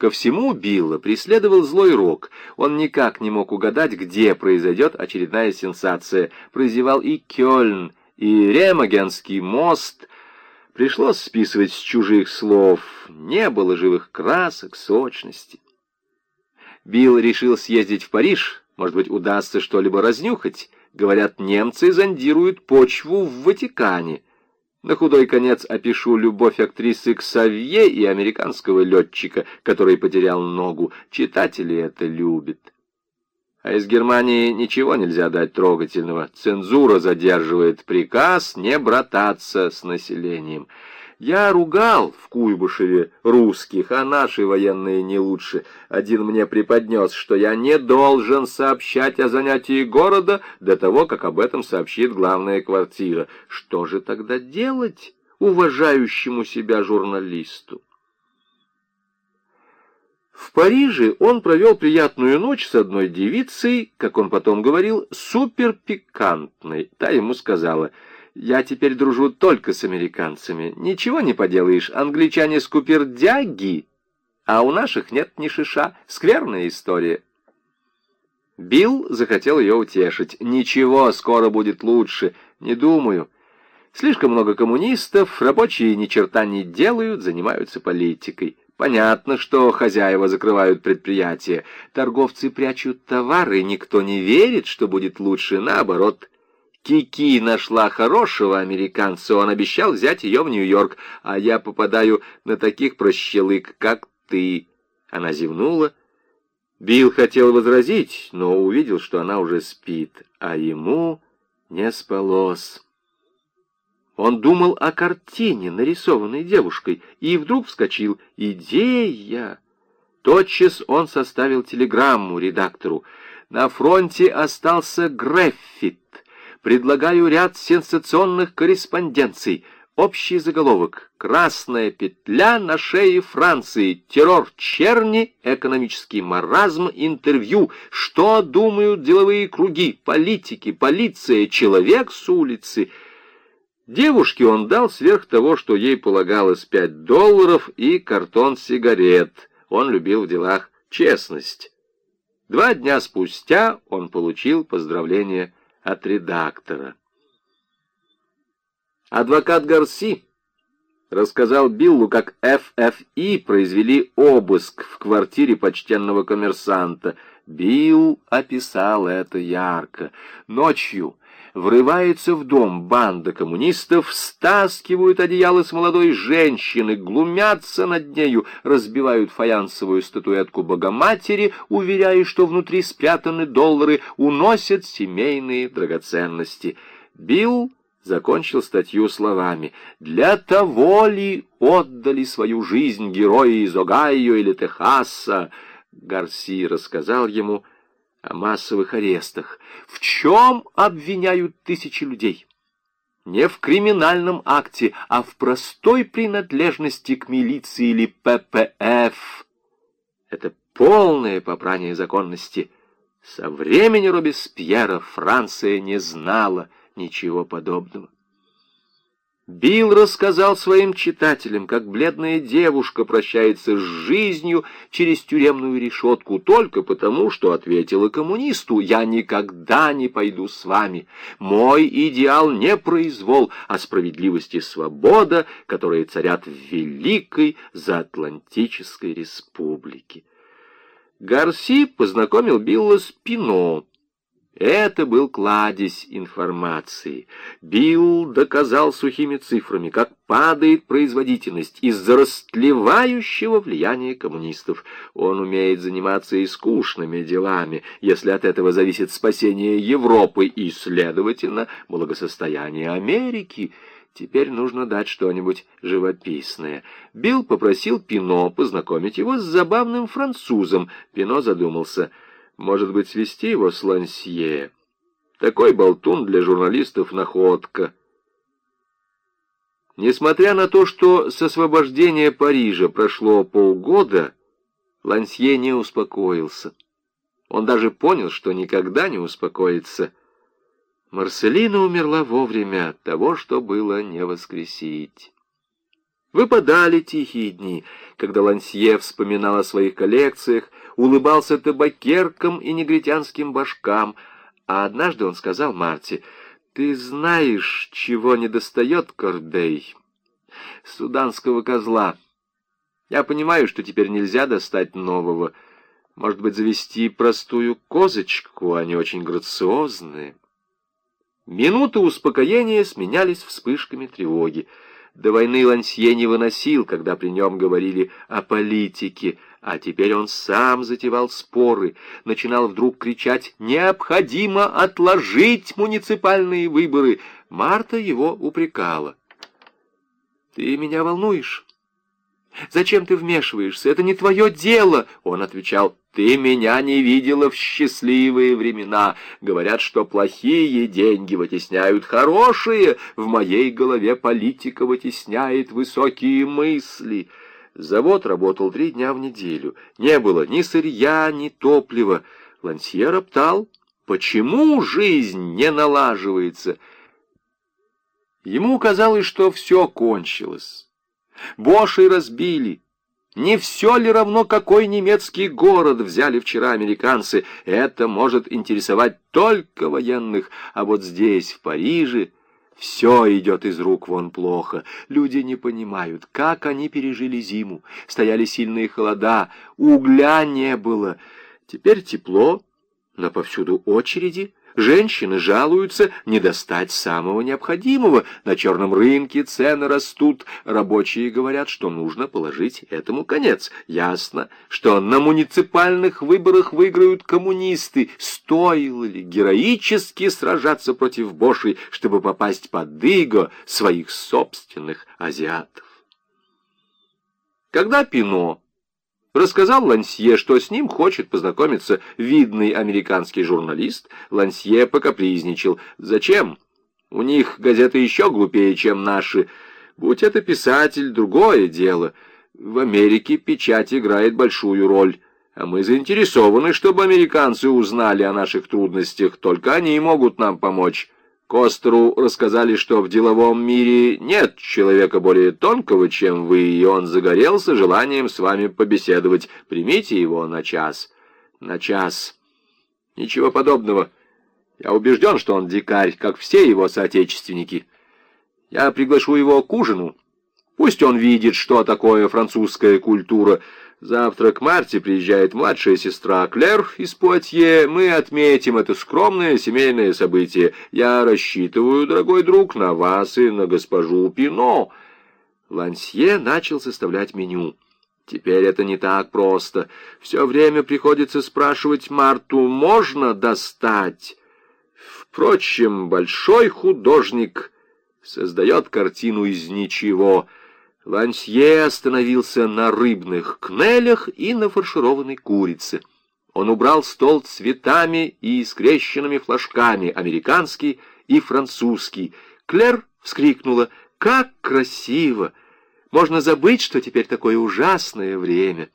Ко всему Билла преследовал злой рок. Он никак не мог угадать, где произойдет очередная сенсация. Прозевал и Кёльн, и Ремагенский мост. Пришлось списывать с чужих слов. Не было живых красок, сочности. Билл решил съездить в Париж. Может быть, удастся что-либо разнюхать. Говорят, немцы зондируют почву в Ватикане. На худой конец опишу любовь актрисы к Савье и американского летчика, который потерял ногу. Читатели это любят. А из Германии ничего нельзя дать трогательного. Цензура задерживает приказ не брататься с населением. Я ругал в Куйбышеве русских, а наши военные не лучше. Один мне преподнес, что я не должен сообщать о занятии города до того, как об этом сообщит главная квартира. Что же тогда делать уважающему себя журналисту? В Париже он провел приятную ночь с одной девицей, как он потом говорил, суперпикантной. Та ему сказала — я теперь дружу только с американцами. Ничего не поделаешь, англичане скупердяги, а у наших нет ни шиша. Скверная история. Билл захотел ее утешить. Ничего, скоро будет лучше. Не думаю. Слишком много коммунистов, рабочие ни черта не делают, занимаются политикой. Понятно, что хозяева закрывают предприятия. Торговцы прячут товары, никто не верит, что будет лучше, наоборот. Кики нашла хорошего американца, он обещал взять ее в Нью-Йорк, а я попадаю на таких прощелык, как ты. Она зевнула. Билл хотел возразить, но увидел, что она уже спит, а ему не спалось. Он думал о картине, нарисованной девушкой, и вдруг вскочил. «Идея!» Тотчас он составил телеграмму редактору. На фронте остался Греффит. Предлагаю ряд сенсационных корреспонденций. Общий заголовок «Красная петля на шее Франции. Террор черни. Экономический маразм. Интервью. Что думают деловые круги, политики, полиция, человек с улицы?» Девушке он дал сверх того, что ей полагалось пять долларов и картон сигарет. Он любил в делах честность. Два дня спустя он получил поздравление от редактора. Адвокат Гарси рассказал Биллу, как ФФИ произвели обыск в квартире почтенного коммерсанта. Билл описал это ярко. Ночью врывается в дом банда коммунистов, стаскивают одеяло с молодой женщины, глумятся над нею, разбивают фаянсовую статуэтку Богоматери, уверяя, что внутри спрятаны доллары, уносят семейные драгоценности. Билл закончил статью словами «Для того ли отдали свою жизнь герои из Огайо или Техаса?» Гарси рассказал ему о массовых арестах. В чем обвиняют тысячи людей? Не в криминальном акте, а в простой принадлежности к милиции или ППФ. Это полное попрание законности. Со времени Робеспьера Франция не знала ничего подобного. Билл рассказал своим читателям, как бледная девушка прощается с жизнью через тюремную решетку только потому, что ответила коммунисту «Я никогда не пойду с вами. Мой идеал не произвол, а справедливость и свобода, которые царят в великой заатлантической республике». Гарси познакомил Билла с Пино, это был кладезь информации. Билл доказал сухими цифрами, как падает производительность из-за растлевающего влияния коммунистов. Он умеет заниматься и скучными делами, если от этого зависит спасение Европы и, следовательно, благосостояние Америки. Теперь нужно дать что-нибудь живописное. Билл попросил Пино познакомить его с забавным французом. Пино задумался — может быть, свести его с Лансье? Такой болтун для журналистов находка. Несмотря на то, что с освобождения Парижа прошло полгода, Лансье не успокоился. Он даже понял, что никогда не успокоится. Марселина умерла вовремя, того, что было не воскресить. Выпадали тихие дни, когда Лансье вспоминал о своих коллекциях, улыбался табакеркам и негритянским башкам, а однажды он сказал Марте, «Ты знаешь, чего недостает Кордей? Суданского козла. Я понимаю, что теперь нельзя достать нового. Может быть, завести простую козочку, они очень грациозные». Минуты успокоения сменялись вспышками тревоги. До войны Лансье не выносил, когда при нем говорили о политике, а теперь он сам затевал споры, начинал вдруг кричать «Необходимо отложить муниципальные выборы!» Марта его упрекала. «Ты меня волнуешь?» Зачем ты вмешиваешься? Это не твое дело!» Он отвечал, «Ты меня не видела в счастливые времена. Говорят, что плохие деньги вытесняют хорошие. В моей голове политика вытесняет высокие мысли». Завод работал три дня в неделю. Не было ни сырья, ни топлива. Лансье роптал. Почему жизнь не налаживается? Ему казалось, что все кончилось. Бошей разбили. Не все ли равно, какой немецкий город взяли вчера американцы? Это может интересовать только военных, а вот здесь, в Париже, все идет из рук вон плохо. Люди не понимают, как они пережили зиму. Стояли сильные холода, угля не было. Теперь тепло, но повсюду очереди — Женщины жалуются не достать самого необходимого. На черном рынке цены растут. Рабочие говорят, что нужно положить этому конец. Ясно, что на муниципальных выборах выиграют коммунисты. Стоило ли героически сражаться против Боши, чтобы попасть под иго своих собственных азиатов? Когда Пино Рассказал Лансье, что с ним хочет познакомиться видный американский журналист. Лансье покапризничал. «Зачем? У них газеты еще глупее, чем наши. Будь это писатель, другое дело. В Америке печать играет большую роль». А мы заинтересованы, чтобы американцы узнали о наших трудностях. Только они могут нам помочь. Костеру рассказали, что в деловом мире нет человека более тонкого, чем вы, и он загорелся желанием с вами побеседовать. Примите его на час. На час. Ничего подобного. Я убежден, что он дикарь, как все его соотечественники. Я приглашу его к ужину. Пусть он видит, что такое французская культура — Завтра к Марте приезжает младшая сестра Клер из Пуатье. Мы отметим это скромное семейное событие. Я рассчитываю, дорогой друг, на вас и на госпожу Пино». Лансье начал составлять меню. Теперь это не так просто. Все время приходится спрашивать Марту, можно достать? Впрочем, большой художник создает картину из ничего — Лансье остановился на рыбных кнелях и на фаршированной курице. Он убрал стол цветами и скрещенными флажками, американский и французский. Клер вскрикнула «Как красиво! Можно забыть, что теперь такое ужасное время!»